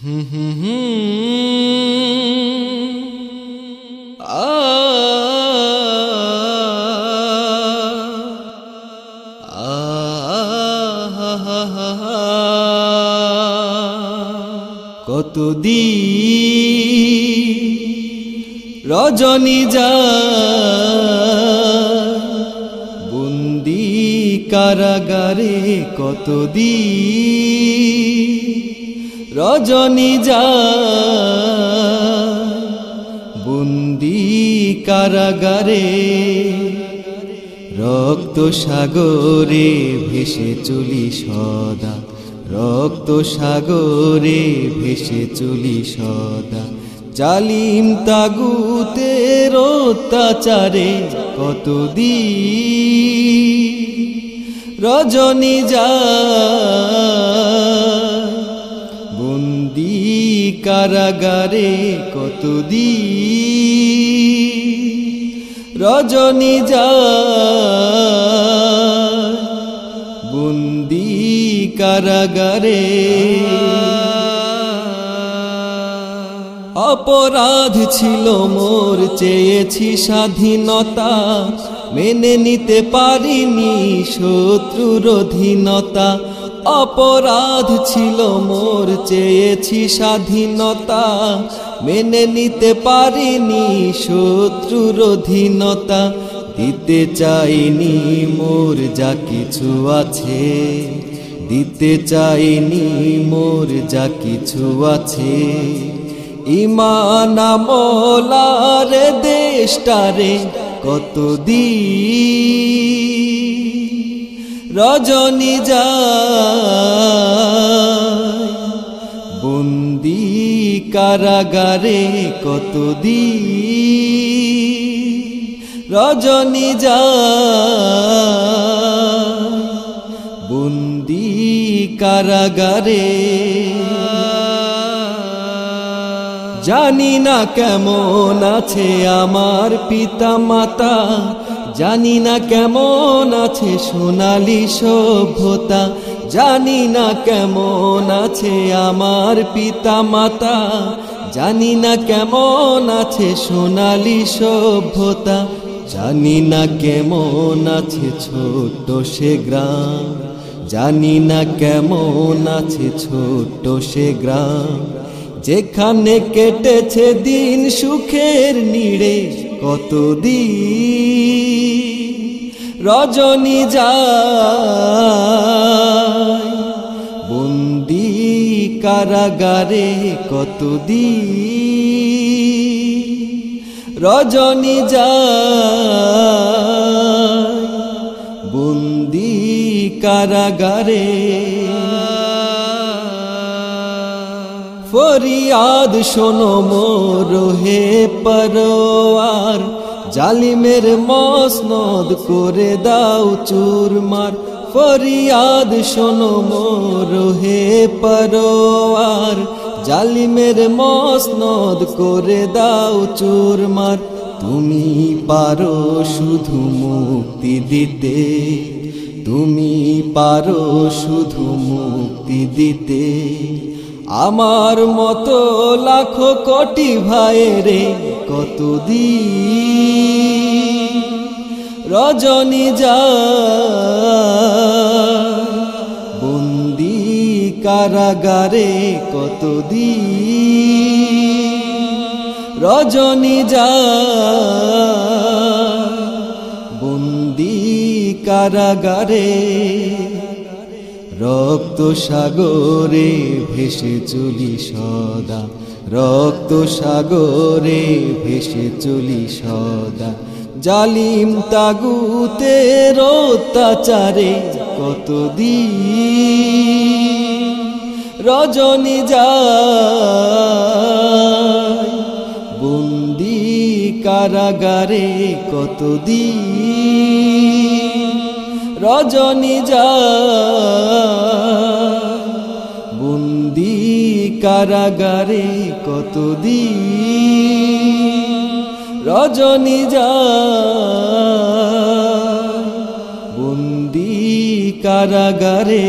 হুম হুম হুম আ। কতদি রজনী যা বন্দি কারাগারে কতদি রজনী যা বন্দি কারাগারে, রক্ত সাগরে ভেসে চলি সদা, রক্ত সাগরে ভেসে চলি সদা। জালিম তাগুতের অত্যাচারে কতদি রজনী যা কারাগারে কতদি রজনী যা বন্দি কারাগারে। অপরাধ ছিল মোর, চেয়েছি স্বাধীনতা, মেনে নিতে পারিনি শত্রুর অধীনতা। অপরাধ ছিল মোর, চেয়েছি স্বাধীনতা, মেনে নিতে পারিনি শত্রুর অধীনতা, দিতে চাইনি মোর যা কিছু আছে, দিতে চাইনি মোর যা কিছু আছে। ইমান মোলার দেশটারে কত দি রজনী বন্দি কারাগারে কত দি রজনী বন্দি কারাগারে জানি না কেমন আছে আমার পিতা মাতা জানি না কেমন আছে সোনালি সভ্যতা জানি না কেমন আছে আমার পিতা মাতা জানি না কেমন আছে সোনালি সভ্যতা জানি না কেমন আছে ছোট্ট সে গ্রাম জানি না কেমন আছে ছোট্ট সে গ্রাম। যেখানে কেটেছে দিন সুখের নিড়ে কত দিন রজনী যায়। বন্দি কারাগারে কত দিন রজনী যায়। বন্দি কারাগারে ফরিয়াদ শোনো মোর হে পরোয়ার। জালিমের মসনদ করে দাও চুরমার। ফরিয়াদ শোনো মোর হে পরোয়ার। জালিমের মসনদ করে দাও চুরমার। তুমি পারো শুধু মুক্তি দিতে। তুমি পারো শুধু মুক্তি দিতে। আমার মতো লাখো কোটি ভাইরে কত দি রজনী যা বন্দি কারাগারে দি রজনী যা বন্দি কারাগারে রক্ত সাগরে ভেসে চলি সদা, রক্ত সাগরে ভেসে চলি সদা। জালিম তাগুতের অত্যাচারে কত দি রজনী যায়, বন্দি কারাগারে কত দি রজনী যা বন্দি কারাগারে কত দি রজনী যা বন্দি কারাগারে